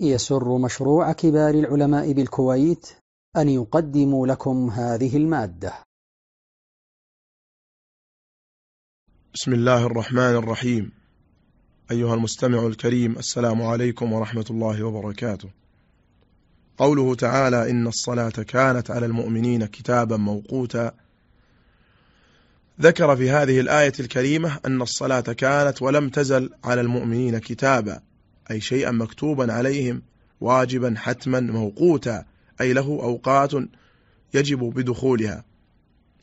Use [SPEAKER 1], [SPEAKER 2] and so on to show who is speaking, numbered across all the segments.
[SPEAKER 1] يسر مشروع كبار العلماء بالكويت أن يقدم لكم هذه المادة.
[SPEAKER 2] بسم الله الرحمن الرحيم. أيها المستمع الكريم السلام عليكم ورحمة الله وبركاته. قوله تعالى إن الصلاة كانت على المؤمنين كتابا موقوتا. ذكر في هذه الآية الكريمة أن الصلاة كانت ولم تزل على المؤمنين كتابا. أي شيئا مكتوبا عليهم واجبا حتما موقوتا أي له أوقات يجب بدخولها.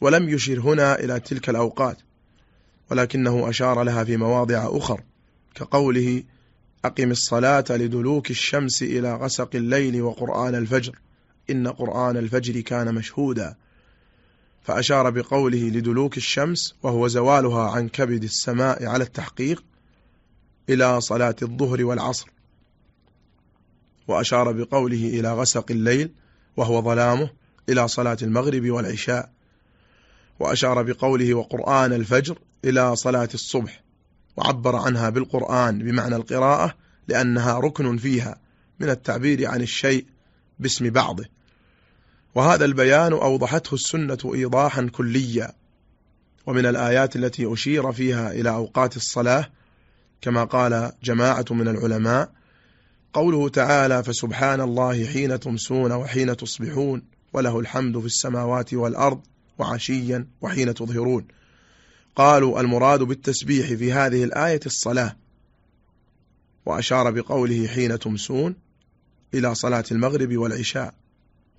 [SPEAKER 2] ولم يشر هنا إلى تلك الأوقات ولكنه أشار لها في مواضع أخر كقوله أقم الصلاة لدلوك الشمس إلى غسق الليل وقرآن الفجر إن قرآن الفجر كان مشهودا. فأشار بقوله لدلوك الشمس وهو زوالها عن كبد السماء على التحقيق إلى صلاة الظهر والعصر. وأشار بقوله إلى غسق الليل وهو ظلامه إلى صلاة المغرب والعشاء. وأشار بقوله وقرآن الفجر إلى صلاة الصبح. وعبر عنها بالقرآن بمعنى القراءة لأنها ركن فيها من التعبير عن الشيء باسم بعضه. وهذا البيان أوضحته السنة إيضاحا كليا. ومن الآيات التي أشير فيها إلى أوقات الصلاة كما قال جماعة من العلماء قوله تعالى فسبحان الله حين تمسون وحين تصبحون وله الحمد في السماوات والأرض وعشيا وحين تظهرون قالوا المراد بالتسبيح في هذه الآية الصلاة وأشار بقوله حين تمسون إلى صلاة المغرب والعشاء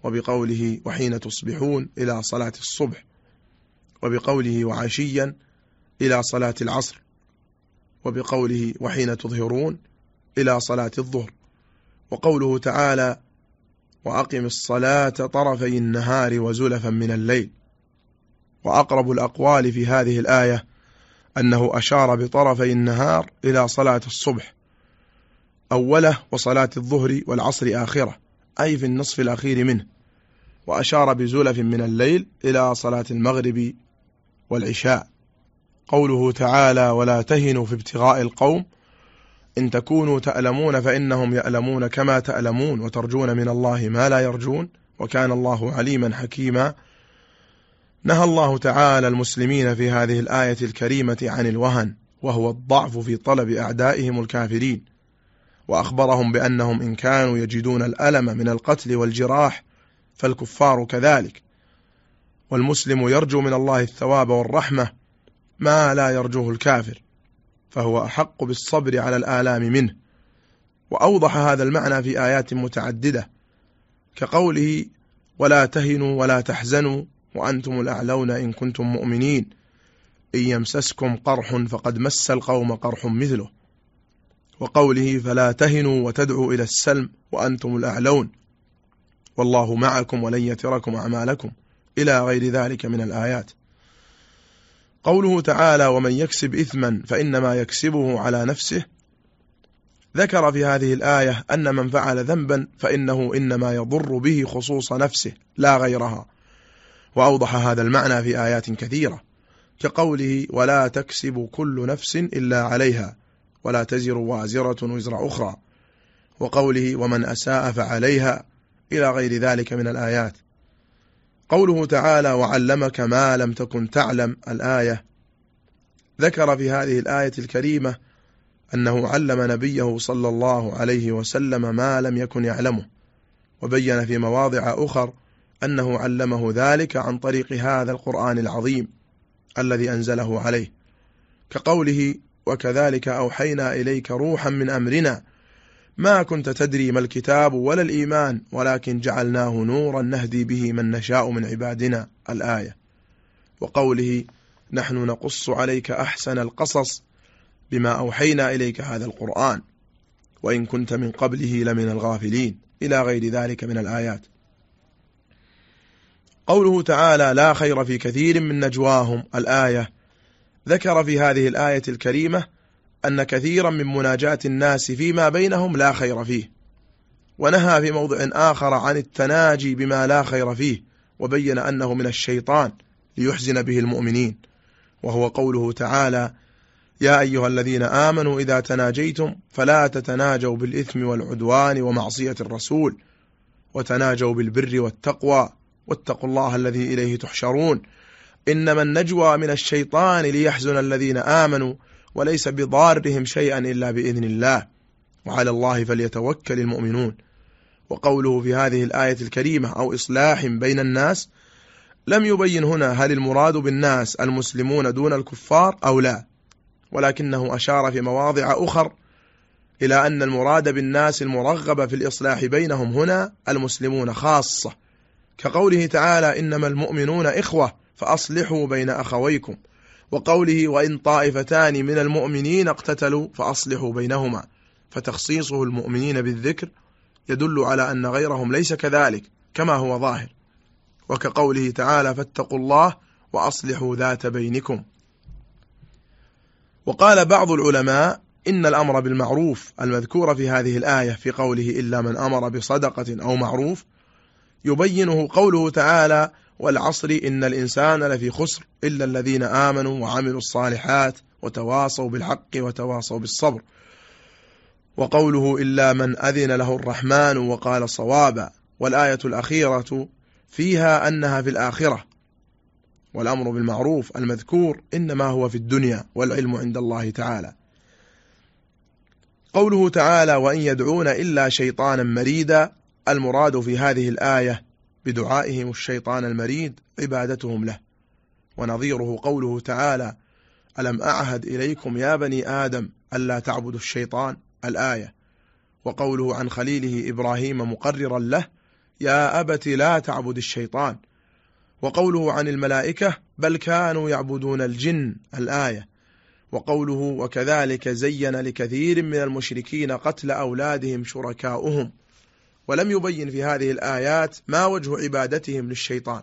[SPEAKER 2] وبقوله وحين تصبحون إلى صلاة الصبح وبقوله وعشيا إلى صلاة العصر. وبقوله وحين تظهرون إلى صلاة الظهر. وقوله تعالى وأقم الصلاة طرفي النهار وزلفا من الليل. وأقرب الأقوال في هذه الآية أنه أشار بطرفي النهار إلى صلاة الصبح أوله وصلاة الظهر والعصر آخرة أي في النصف الأخير منه. وأشار بزلف من الليل إلى صلاة المغرب والعشاء. قوله تعالى ولا تهنوا في ابتغاء القوم إن تكونوا تألمون فإنهم يألمون كما تألمون وترجون من الله ما لا يرجون وكان الله عليما حكيما. نهى الله تعالى المسلمين في هذه الآية الكريمة عن الوهن وهو الضعف في طلب أعدائهم الكافرين وأخبرهم بأنهم إن كانوا يجدون الألم من القتل والجراح فالكفار كذلك والمسلم يرجو من الله الثواب والرحمة ما لا يرجوه الكافر فهو أحق بالصبر على الآلام منه. وأوضح هذا المعنى في آيات متعددة كقوله ولا تهنوا ولا تحزنوا وأنتم الأعلون إن كنتم مؤمنين إن يمسسكم قرح فقد مس القوم قرح مثله وقوله فلا تهنوا وتدعوا إلى السلم وأنتم الأعلون والله معكم ولن يتركم أعمالكم إلى غير ذلك من الآيات. قوله تعالى ومن يكسب إثما فإنما يكسبه على نفسه ذكر في هذه الآية أن من فعل ذنبا فإنه إنما يضر به خصوص نفسه لا غيرها. وأوضح هذا المعنى في آيات كثيرة كقوله ولا تكسب كل نفس إلا عليها ولا تزر وازرة وزر أخرى وقوله ومن أساء فعليها إلى غير ذلك من الآيات. قوله تعالى وعلمك ما لم تكن تعلم الآية. ذكر في هذه الآية الكريمة أنه علم نبيه صلى الله عليه وسلم ما لم يكن يعلمه وبين في مواضع أخر أنه علمه ذلك عن طريق هذا القرآن العظيم الذي أنزله عليه. كقوله وكذلك أوحينا إليك روحا من أمرنا ما كنت تدري ما الكتاب ولا الإيمان ولكن جعلناه نورا نهدي به من نشاء من عبادنا. الآية. وقوله نحن نقص عليك أحسن القصص بما أوحينا إليك هذا القرآن وإن كنت من قبله لمن الغافلين. إلى غير ذلك من الآيات. قوله تعالى لا خير في كثير من نجواهم. الآية. ذكر في هذه الآية الكريمة أن كثيرا من مناجاة الناس فيما بينهم لا خير فيه ونهى في موضع آخر عن التناجي بما لا خير فيه وبين أنه من الشيطان ليحزن به المؤمنين. وهو قوله تعالى يا أيها الذين آمنوا إذا تناجيتم فلا تتناجوا بالإثم والعدوان ومعصية الرسول وتناجوا بالبر والتقوى واتقوا الله الذي إليه تحشرون. إنما النجوى من الشيطان ليحزن الذين آمنوا وليس بضارهم شيئا إلا بإذن الله. وعلى الله فليتوكل المؤمنون. وقوله في هذه الآية الكريمة أو إصلاح بين الناس لم يبين هنا هل المراد بالناس المسلمون دون الكفار أو لا. ولكنه أشار في مواضع أخر إلى أن المراد بالناس المرغب في الإصلاح بينهم هنا المسلمون خاصة. كقوله تعالى إنما المؤمنون إخوة فأصلحوا بين أخويكم. وقوله وإن طائفتان من المؤمنين اقتتلوا فأصلحوا بينهما فتخصيصه المؤمنين بالذكر يدل على أن غيرهم ليس كذلك كما هو ظاهر. وكقوله تعالى فاتقوا الله وأصلحوا ذات بينكم. وقال بعض العلماء إن الأمر بالمعروف المذكور في هذه الآية في قوله إلا من أمر بصدقة أو معروف يبينه قوله تعالى والعصر إن الإنسان لفي خسر إلا الذين آمنوا وعملوا الصالحات وتواصوا بالحق وتواصوا بالصبر. وقوله إلا من أذن له الرحمن وقال صوابا والآية الأخيرة فيها أنها في الآخرة والأمر بالمعروف المذكور إنما هو في الدنيا والعلم عند الله تعالى. قوله تعالى وإن يدعون إلا شيطانا مريدا. المراد في هذه الآية بدعائهم الشيطان المريد عبادتهم له. ونظيره قوله تعالى ألم أعهد إليكم يا بني آدم ألا تعبدوا الشيطان؟ الآية. وقوله عن خليله إبراهيم مقررا له يا أبت لا تعبد الشيطان. وقوله عن الملائكة بل كانوا يعبدون الجن؟ الآية. وقوله وكذلك زين لكثير من المشركين قتل أولادهم شركاؤهم. ولم يبين في هذه الآيات ما وجه عبادتهم للشيطان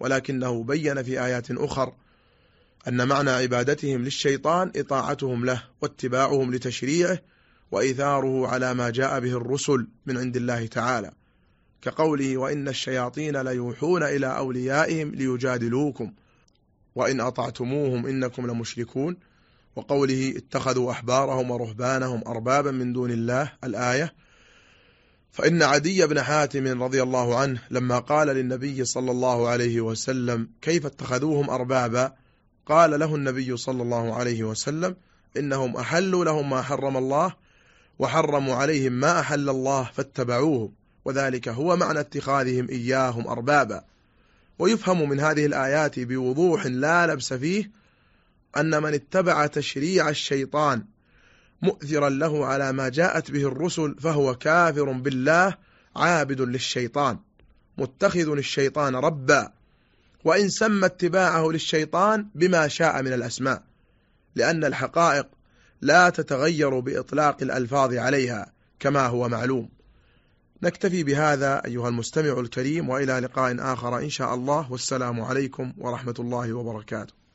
[SPEAKER 2] ولكنه بين في آيات أخر أن معنى عبادتهم للشيطان إطاعتهم له واتباعهم لتشريعه وإثاره على ما جاء به الرسل من عند الله تعالى كقوله وإن الشياطين ليوحون إلى أوليائهم ليجادلوكم وإن أطعتموهم إنكم لمشركون وقوله اتخذوا أحبارهم ورهبانهم أربابا من دون الله الآية فإن عدي بن حاتم رضي الله عنه لما قال للنبي صلى الله عليه وسلم كيف اتخذوهم أربابا؟ قال له النبي صلى الله عليه وسلم إنهم أحلوا لهم ما حرم الله وحرموا عليهم ما أحل الله فاتبعوه وذلك هو معنى اتخاذهم إياهم أربابا. ويفهم من هذه الآيات بوضوح لا لبس فيه أن من اتبع تشريع الشيطان مؤثرا له على ما جاءت به الرسل فهو كافر بالله عابد للشيطان متخذ الشيطان ربا. وإن سمى اتباعه للشيطان بما شاء من الأسماء لأن الحقائق لا تتغير بإطلاق الألفاظ عليها كما هو معلوم. نكتفي بهذا أيها المستمع الكريم وإلى لقاء آخر إن شاء الله. والسلام عليكم ورحمة الله وبركاته.